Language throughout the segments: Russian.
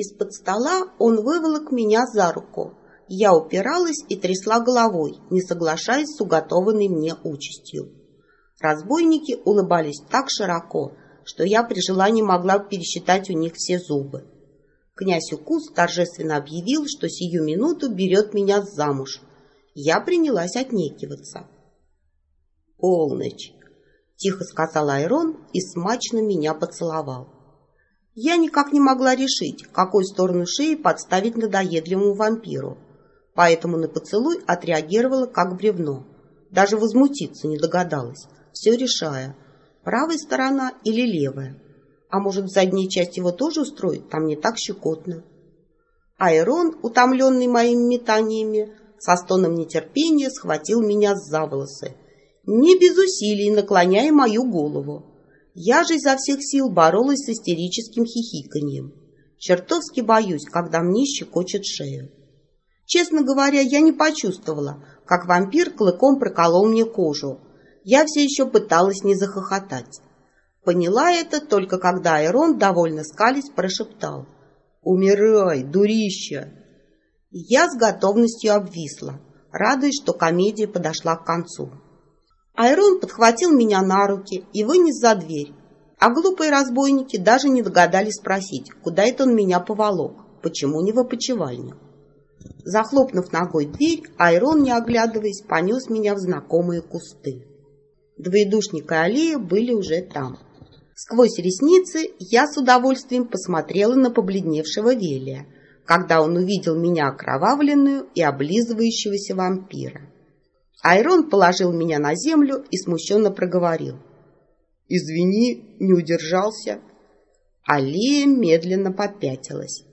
Из-под стола он выволок меня за руку. Я упиралась и трясла головой, не соглашаясь с уготованной мне участью. Разбойники улыбались так широко, что я при желании могла пересчитать у них все зубы. Князь Укус торжественно объявил, что сию минуту берет меня замуж. Я принялась отнекиваться. «Полночь!» — тихо сказал Айрон и смачно меня поцеловал. Я никак не могла решить, какую сторону шеи подставить надоедливому вампиру, поэтому на поцелуй отреагировала как бревно. Даже возмутиться не догадалась, все решая, правая сторона или левая. А может, в задней части его тоже устроить, там не так щекотно. Айрон, утомленный моими метаниями, со стоном нетерпения схватил меня за волосы, не без усилий наклоняя мою голову. Я же изо всех сил боролась с истерическим хихиканьем. Чертовски боюсь, когда мне щекочет шею. Честно говоря, я не почувствовала, как вампир клыком проколол мне кожу. Я все еще пыталась не захохотать. Поняла это только когда Айрон, довольно скались, прошептал. «Умирай, дурища!» Я с готовностью обвисла, радуясь, что комедия подошла к концу. Айрон подхватил меня на руки и вынес за дверь. А глупые разбойники даже не догадались спросить, куда это он меня поволок, почему не в опочивальню. Захлопнув ногой дверь, Айрон, не оглядываясь, понес меня в знакомые кусты. Двоедушник и Алия были уже там. Сквозь ресницы я с удовольствием посмотрела на побледневшего Велия, когда он увидел меня окровавленную и облизывающегося вампира. Айрон положил меня на землю и смущенно проговорил. «Извини, не удержался». Алия медленно попятилась.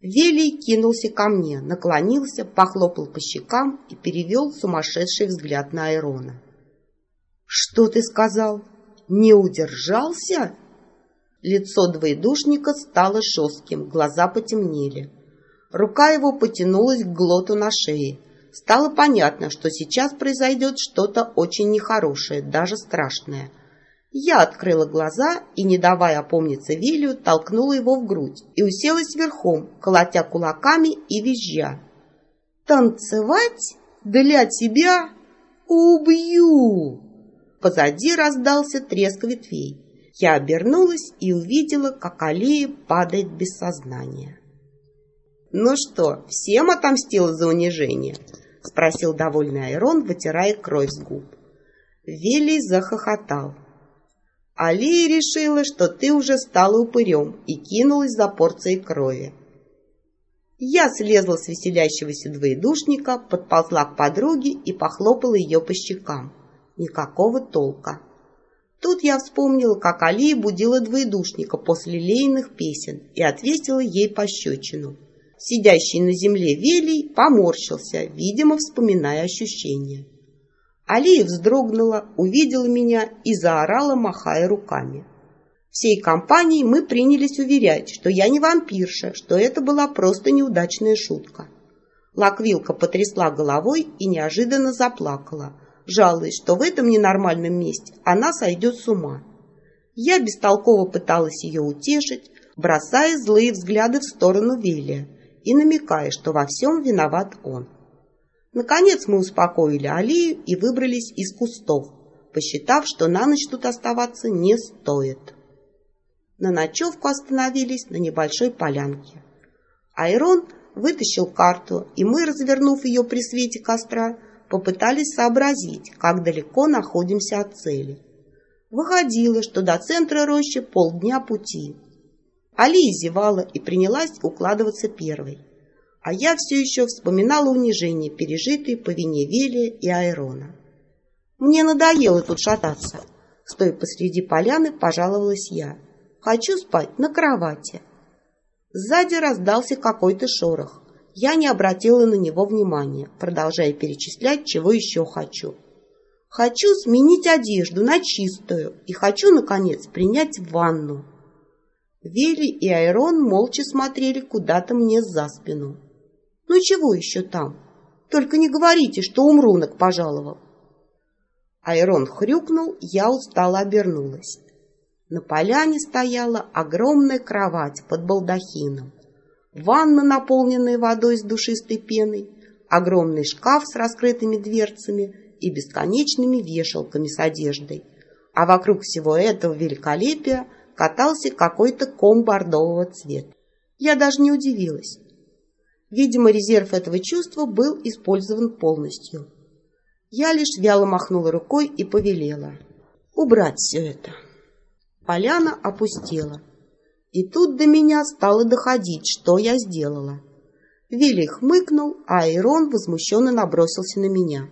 Велий кинулся ко мне, наклонился, похлопал по щекам и перевел сумасшедший взгляд на Айрона. «Что ты сказал? Не удержался?» Лицо двоедушника стало жестким, глаза потемнели. Рука его потянулась к глоту на шее, Стало понятно, что сейчас произойдет что-то очень нехорошее, даже страшное. Я открыла глаза и, не давая опомниться Вилю, толкнула его в грудь и уселась верхом, колотя кулаками и визжа. «Танцевать? Для тебя? Убью!» Позади раздался треск ветвей. Я обернулась и увидела, как Алия падает без сознания. «Ну что, всем отомстила за унижение?» — спросил довольный Айрон, вытирая кровь с губ. Велий захохотал. Алия решила, что ты уже стала упырем и кинулась за порцией крови. Я слезла с веселящегося двоедушника, подползла к подруге и похлопала ее по щекам. Никакого толка. Тут я вспомнила, как Алия будила двоедушника после лейных песен и отвесила ей пощечину. Сидящий на земле Велий поморщился, видимо, вспоминая ощущения. Алия вздрогнула, увидела меня и заорала, махая руками. Всей компанией мы принялись уверять, что я не вампирша, что это была просто неудачная шутка. Лаквилка потрясла головой и неожиданно заплакала, жалуясь, что в этом ненормальном месте она сойдет с ума. Я бестолково пыталась ее утешить, бросая злые взгляды в сторону Велия, и намекая, что во всем виноват он. Наконец мы успокоили Алию и выбрались из кустов, посчитав, что на ночь тут оставаться не стоит. На ночевку остановились на небольшой полянке. Айрон вытащил карту, и мы, развернув ее при свете костра, попытались сообразить, как далеко находимся от цели. Выходило, что до центра рощи полдня пути. Алия зевала и принялась укладываться первой. А я все еще вспоминала унижение, пережитые по вине Велия и Айрона. Мне надоело тут шататься. Стоя посреди поляны, пожаловалась я. Хочу спать на кровати. Сзади раздался какой-то шорох. Я не обратила на него внимания, продолжая перечислять, чего еще хочу. Хочу сменить одежду на чистую и хочу, наконец, принять ванну. Вели и Айрон молча смотрели куда-то мне за спину. «Ну чего еще там? Только не говорите, что умрунок пожаловал!» Айрон хрюкнул, я устало обернулась. На поляне стояла огромная кровать под балдахином. ванна, наполненная водой с душистой пеной, огромный шкаф с раскрытыми дверцами и бесконечными вешалками с одеждой. А вокруг всего этого великолепия катался какой-то ком бордового цвета. Я даже не удивилась. Видимо, резерв этого чувства был использован полностью. Я лишь вяло махнула рукой и повелела. Убрать все это. Поляна опустела. И тут до меня стало доходить, что я сделала. Вилли хмыкнул, а Айрон возмущенно набросился на меня.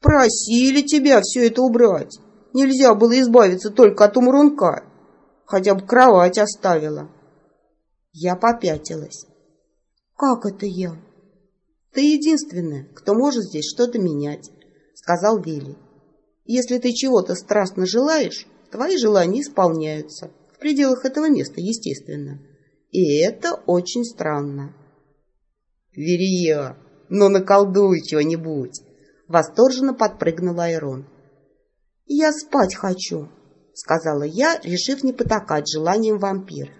«Просили тебя все это убрать. Нельзя было избавиться только от умрунка. Хотя бы кровать оставила». Я попятилась. «Как это я?» «Ты единственная, кто может здесь что-то менять», — сказал Вилли. «Если ты чего-то страстно желаешь, твои желания исполняются, в пределах этого места, естественно. И это очень странно». «Верия, ну наколдуй чего-нибудь!» Восторженно подпрыгнул Айрон. «Я спать хочу», — сказала я, решив не потакать желанием вампира.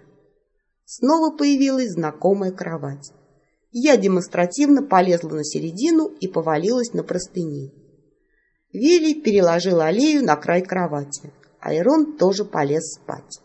Снова появилась знакомая кровать. Я демонстративно полезла на середину и повалилась на простыни. Вилли переложил аллею на край кровати. Айрон тоже полез спать.